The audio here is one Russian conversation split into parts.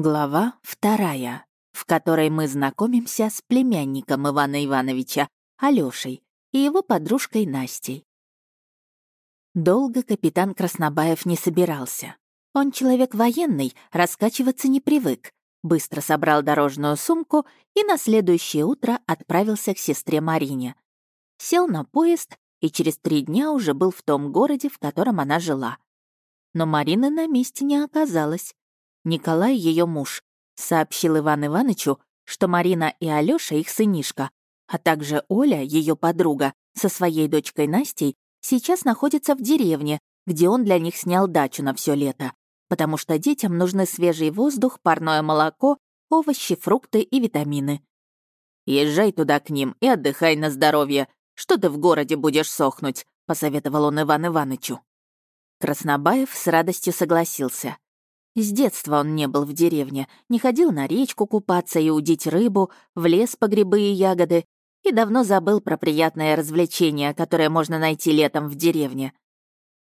Глава вторая, в которой мы знакомимся с племянником Ивана Ивановича, Алёшей, и его подружкой Настей. Долго капитан Краснобаев не собирался. Он человек военный, раскачиваться не привык. Быстро собрал дорожную сумку и на следующее утро отправился к сестре Марине. Сел на поезд и через три дня уже был в том городе, в котором она жила. Но Марины на месте не оказалось. Николай, ее муж, сообщил Иван Ивановичу, что Марина и Алёша их сынишка, а также Оля, ее подруга, со своей дочкой Настей, сейчас находятся в деревне, где он для них снял дачу на все лето, потому что детям нужны свежий воздух, парное молоко, овощи, фрукты и витамины. «Езжай туда к ним и отдыхай на здоровье. Что ты в городе будешь сохнуть?» — посоветовал он Иван Иванычу. Краснобаев с радостью согласился. С детства он не был в деревне, не ходил на речку купаться и удить рыбу, в лес по грибы и ягоды, и давно забыл про приятное развлечение, которое можно найти летом в деревне.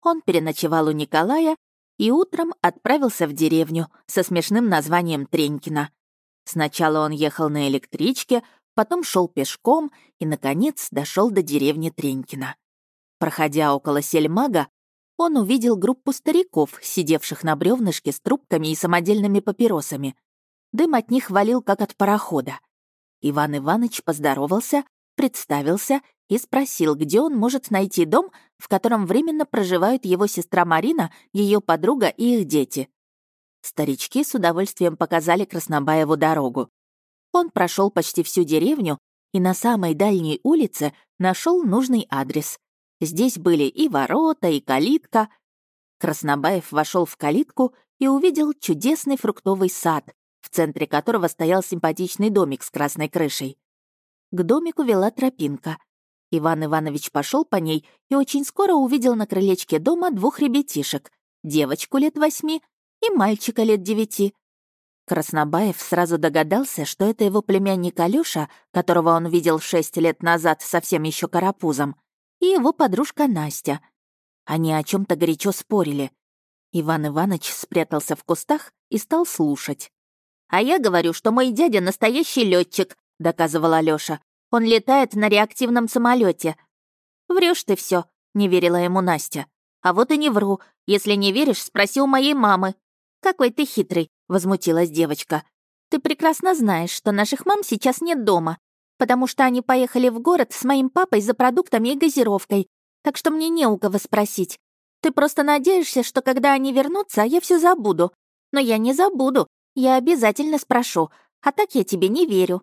Он переночевал у Николая и утром отправился в деревню со смешным названием Тренькина. Сначала он ехал на электричке, потом шел пешком и, наконец, дошел до деревни Тренькина. Проходя около сельмага, он увидел группу стариков, сидевших на бревнышке с трубками и самодельными папиросами. Дым от них валил, как от парохода. Иван Иванович поздоровался, представился и спросил, где он может найти дом, в котором временно проживают его сестра Марина, ее подруга и их дети. Старички с удовольствием показали Краснобаеву дорогу. Он прошел почти всю деревню и на самой дальней улице нашел нужный адрес. Здесь были и ворота, и калитка. Краснобаев вошел в калитку и увидел чудесный фруктовый сад, в центре которого стоял симпатичный домик с красной крышей. К домику вела тропинка. Иван Иванович пошел по ней и очень скоро увидел на крылечке дома двух ребятишек, девочку лет восьми и мальчика лет девяти. Краснобаев сразу догадался, что это его племянник Алёша, которого он видел шесть лет назад совсем еще карапузом и его подружка Настя. Они о чем то горячо спорили. Иван Иванович спрятался в кустах и стал слушать. «А я говорю, что мой дядя настоящий летчик, доказывал Алёша. «Он летает на реактивном самолете. Врешь ты все, не верила ему Настя. «А вот и не вру. Если не веришь, спроси у моей мамы». «Какой ты хитрый», — возмутилась девочка. «Ты прекрасно знаешь, что наших мам сейчас нет дома потому что они поехали в город с моим папой за продуктами и газировкой, так что мне не у кого спросить. Ты просто надеешься, что когда они вернутся, я все забуду. Но я не забуду, я обязательно спрошу, а так я тебе не верю».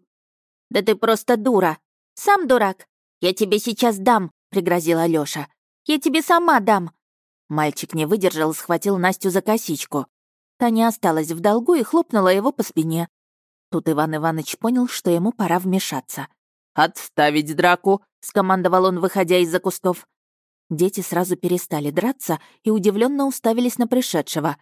«Да ты просто дура. Сам дурак. Я тебе сейчас дам», — пригрозила Лёша. «Я тебе сама дам». Мальчик не выдержал, схватил Настю за косичку. Таня осталась в долгу и хлопнула его по спине. Тут Иван Иванович понял, что ему пора вмешаться. «Отставить драку!» — скомандовал он, выходя из-за кустов. Дети сразу перестали драться и удивленно уставились на пришедшего.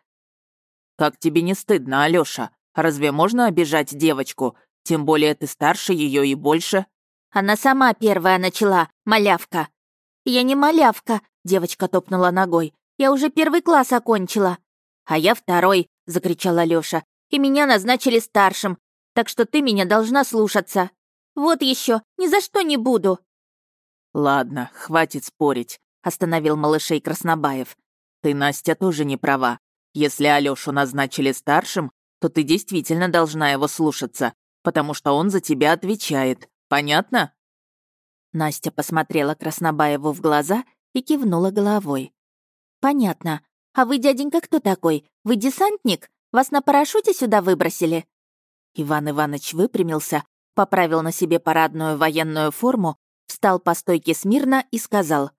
«Как тебе не стыдно, Алёша? Разве можно обижать девочку? Тем более ты старше ее и больше». «Она сама первая начала, малявка». «Я не малявка», — девочка топнула ногой. «Я уже первый класс окончила». «А я второй», — закричала Лёша. «И меня назначили старшим, так что ты меня должна слушаться. Вот еще, ни за что не буду». «Ладно, хватит спорить», — остановил малышей Краснобаев. «Ты, Настя, тоже не права. Если Алёшу назначили старшим, то ты действительно должна его слушаться, потому что он за тебя отвечает. Понятно?» Настя посмотрела Краснобаеву в глаза и кивнула головой. «Понятно. А вы, дяденька, кто такой? Вы десантник? Вас на парашюте сюда выбросили?» Иван Иванович выпрямился, поправил на себе парадную военную форму, встал по стойке смирно и сказал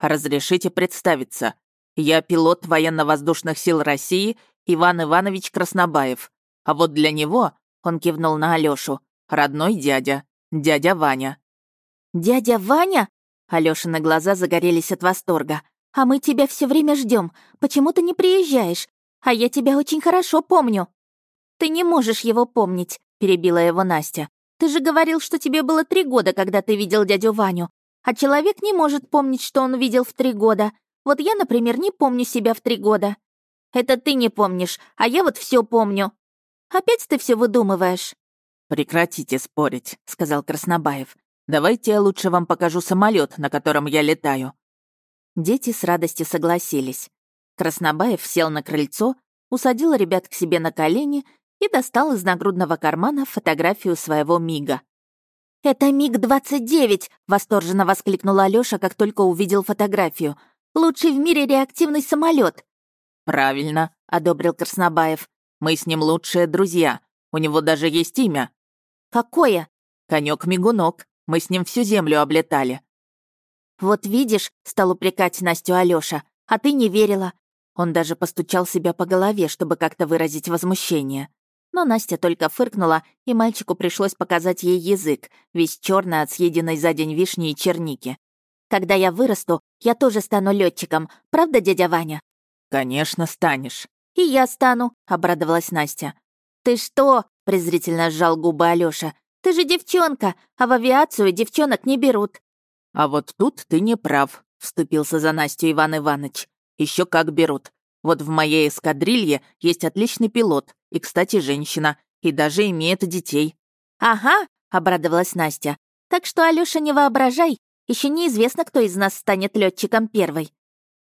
«Разрешите представиться. Я пилот военно-воздушных сил России Иван Иванович Краснобаев. А вот для него, — он кивнул на Алёшу, — родной дядя, дядя Ваня». «Дядя Ваня?» Алёшины глаза загорелись от восторга. «А мы тебя все время ждем. Почему ты не приезжаешь? А я тебя очень хорошо помню». «Ты не можешь его помнить», — перебила его Настя. «Ты же говорил, что тебе было три года, когда ты видел дядю Ваню. А человек не может помнить, что он видел в три года. Вот я, например, не помню себя в три года». «Это ты не помнишь, а я вот все помню». опять ты все выдумываешь?» «Прекратите спорить», — сказал Краснобаев. «Давайте я лучше вам покажу самолет, на котором я летаю». Дети с радостью согласились. Краснобаев сел на крыльцо, усадил ребят к себе на колени и достал из нагрудного кармана фотографию своего Мига. «Это МиГ-29!» — восторженно воскликнула Алёша, как только увидел фотографию. «Лучший в мире реактивный самолет. «Правильно», — одобрил Краснобаев. «Мы с ним лучшие друзья. У него даже есть имя. «Какое?» конек мигунок Мы с ним всю землю облетали». «Вот видишь», — стал упрекать Настю Алёша, «а ты не верила». Он даже постучал себя по голове, чтобы как-то выразить возмущение. Но Настя только фыркнула, и мальчику пришлось показать ей язык, весь черный от съеденной за день вишни и черники. «Когда я вырасту, я тоже стану летчиком, правда, дядя Ваня?» «Конечно, станешь». «И я стану», — обрадовалась Настя. «Ты что?» — презрительно сжал губы Алёша. «Ты же девчонка, а в авиацию девчонок не берут». «А вот тут ты не прав», — вступился за Настю Иван Иванович. Еще как берут. Вот в моей эскадрилье есть отличный пилот, и, кстати, женщина, и даже имеет детей». «Ага», — обрадовалась Настя. «Так что, Алёша, не воображай. Еще неизвестно, кто из нас станет летчиком первой.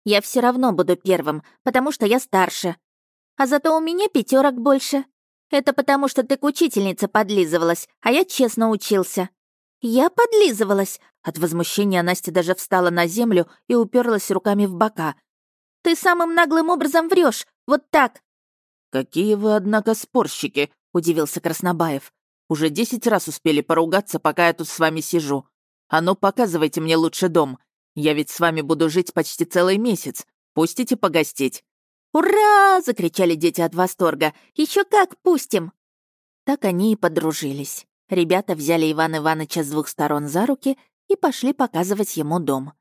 Я все равно буду первым, потому что я старше. А зато у меня пятерок больше. Это потому, что ты к учительнице подлизывалась, а я честно учился». «Я подлизывалась!» От возмущения Настя даже встала на землю и уперлась руками в бока. «Ты самым наглым образом врешь, вот так!» «Какие вы, однако, спорщики!» — удивился Краснобаев. «Уже десять раз успели поругаться, пока я тут с вами сижу. А ну, показывайте мне лучше дом. Я ведь с вами буду жить почти целый месяц. Пустите погостить?» «Ура!» — закричали дети от восторга. Еще как пустим!» Так они и подружились. Ребята взяли Ивана Ивановича с двух сторон за руки и пошли показывать ему дом.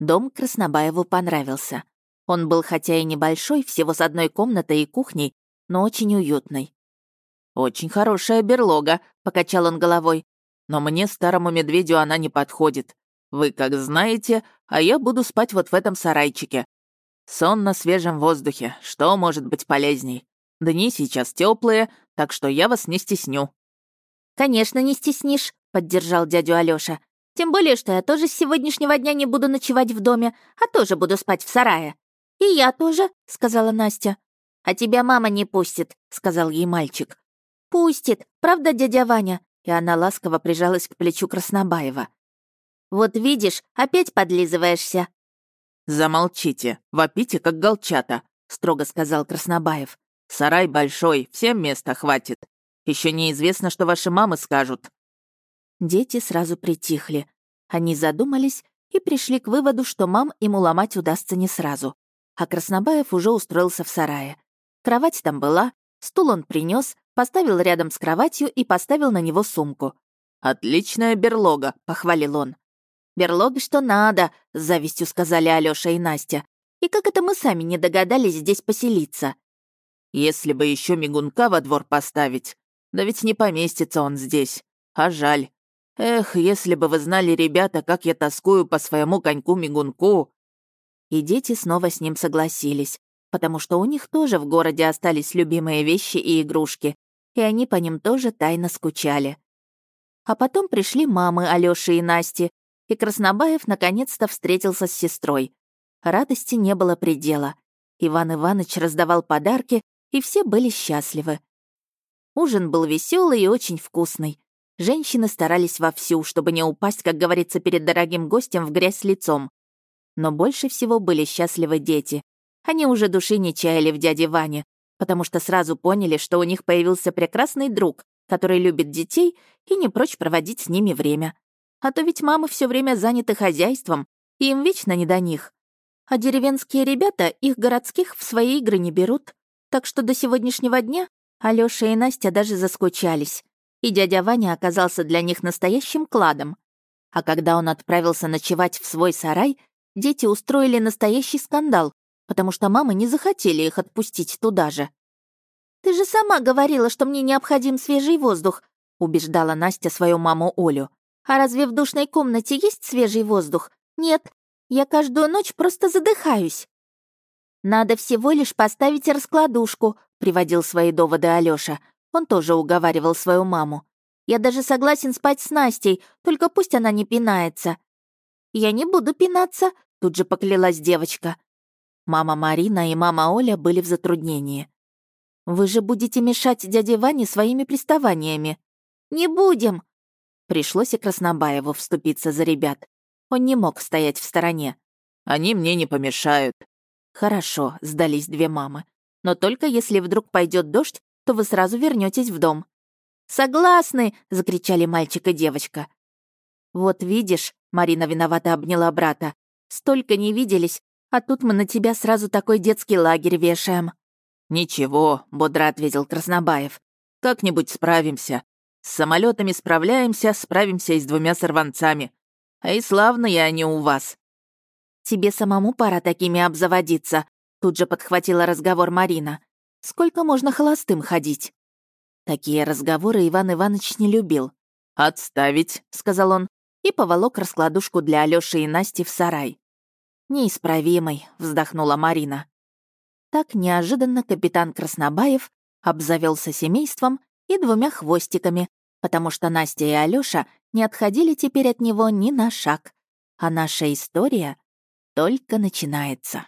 Дом Краснобаеву понравился. Он был хотя и небольшой, всего с одной комнатой и кухней, но очень уютный. «Очень хорошая берлога», — покачал он головой. «Но мне, старому медведю, она не подходит. Вы как знаете, а я буду спать вот в этом сарайчике. Сон на свежем воздухе, что может быть полезней? Дни сейчас теплые, так что я вас не стесню». «Конечно, не стеснишь», — поддержал дядю Алёша. «Тем более, что я тоже с сегодняшнего дня не буду ночевать в доме, а тоже буду спать в сарае». «И я тоже», — сказала Настя. «А тебя мама не пустит», — сказал ей мальчик. «Пустит, правда, дядя Ваня?» И она ласково прижалась к плечу Краснобаева. «Вот видишь, опять подлизываешься», «Замолчите, вопите, как голчата», — строго сказал Краснобаев. «Сарай большой, всем места хватит. Еще неизвестно, что ваши мамы скажут». Дети сразу притихли. Они задумались и пришли к выводу, что мам ему ломать удастся не сразу. А Краснобаев уже устроился в сарае. Кровать там была, стул он принес, поставил рядом с кроватью и поставил на него сумку. «Отличная берлога», — похвалил он. «Берлога что надо», — с завистью сказали Алёша и Настя. «И как это мы сами не догадались здесь поселиться?» «Если бы еще мигунка во двор поставить. Да ведь не поместится он здесь. А жаль. Эх, если бы вы знали, ребята, как я тоскую по своему коньку-мигунку». И дети снова с ним согласились, потому что у них тоже в городе остались любимые вещи и игрушки, и они по ним тоже тайно скучали. А потом пришли мамы Алёши и Насти, и Краснобаев наконец-то встретился с сестрой. Радости не было предела. Иван Иванович раздавал подарки, и все были счастливы. Ужин был веселый и очень вкусный. Женщины старались вовсю, чтобы не упасть, как говорится, перед дорогим гостем в грязь лицом. Но больше всего были счастливы дети. Они уже души не чаяли в дяде Ване, потому что сразу поняли, что у них появился прекрасный друг, который любит детей и не прочь проводить с ними время. А то ведь мамы все время заняты хозяйством, и им вечно не до них. А деревенские ребята их городских в свои игры не берут. Так что до сегодняшнего дня Алёша и Настя даже заскучались. И дядя Ваня оказался для них настоящим кладом. А когда он отправился ночевать в свой сарай, дети устроили настоящий скандал, потому что мамы не захотели их отпустить туда же. «Ты же сама говорила, что мне необходим свежий воздух», убеждала Настя свою маму Олю. А разве в душной комнате есть свежий воздух? Нет. Я каждую ночь просто задыхаюсь. Надо всего лишь поставить раскладушку, приводил свои доводы Алёша. Он тоже уговаривал свою маму. «Я даже согласен спать с Настей, только пусть она не пинается». «Я не буду пинаться», — тут же поклялась девочка. Мама Марина и мама Оля были в затруднении. «Вы же будете мешать дяде Ване своими приставаниями». «Не будем!» Пришлось и Краснобаеву вступиться за ребят. Он не мог стоять в стороне. «Они мне не помешают». «Хорошо», — сдались две мамы. «Но только если вдруг пойдет дождь, то вы сразу вернетесь в дом». «Согласны!» — закричали мальчик и девочка. «Вот видишь», — Марина виновато обняла брата, «столько не виделись, а тут мы на тебя сразу такой детский лагерь вешаем». «Ничего», — бодро ответил Краснобаев. «Как-нибудь справимся. С самолетами справляемся, справимся и с двумя сорванцами. А и славные они у вас». «Тебе самому пора такими обзаводиться», — тут же подхватила разговор Марина. «Сколько можно холостым ходить?» Такие разговоры Иван Иванович не любил. «Отставить», — сказал он, и поволок раскладушку для Алёши и Насти в сарай. «Неисправимый», — вздохнула Марина. Так неожиданно капитан Краснобаев обзавелся семейством и двумя хвостиками, потому что Настя и Алёша не отходили теперь от него ни на шаг. А наша история только начинается.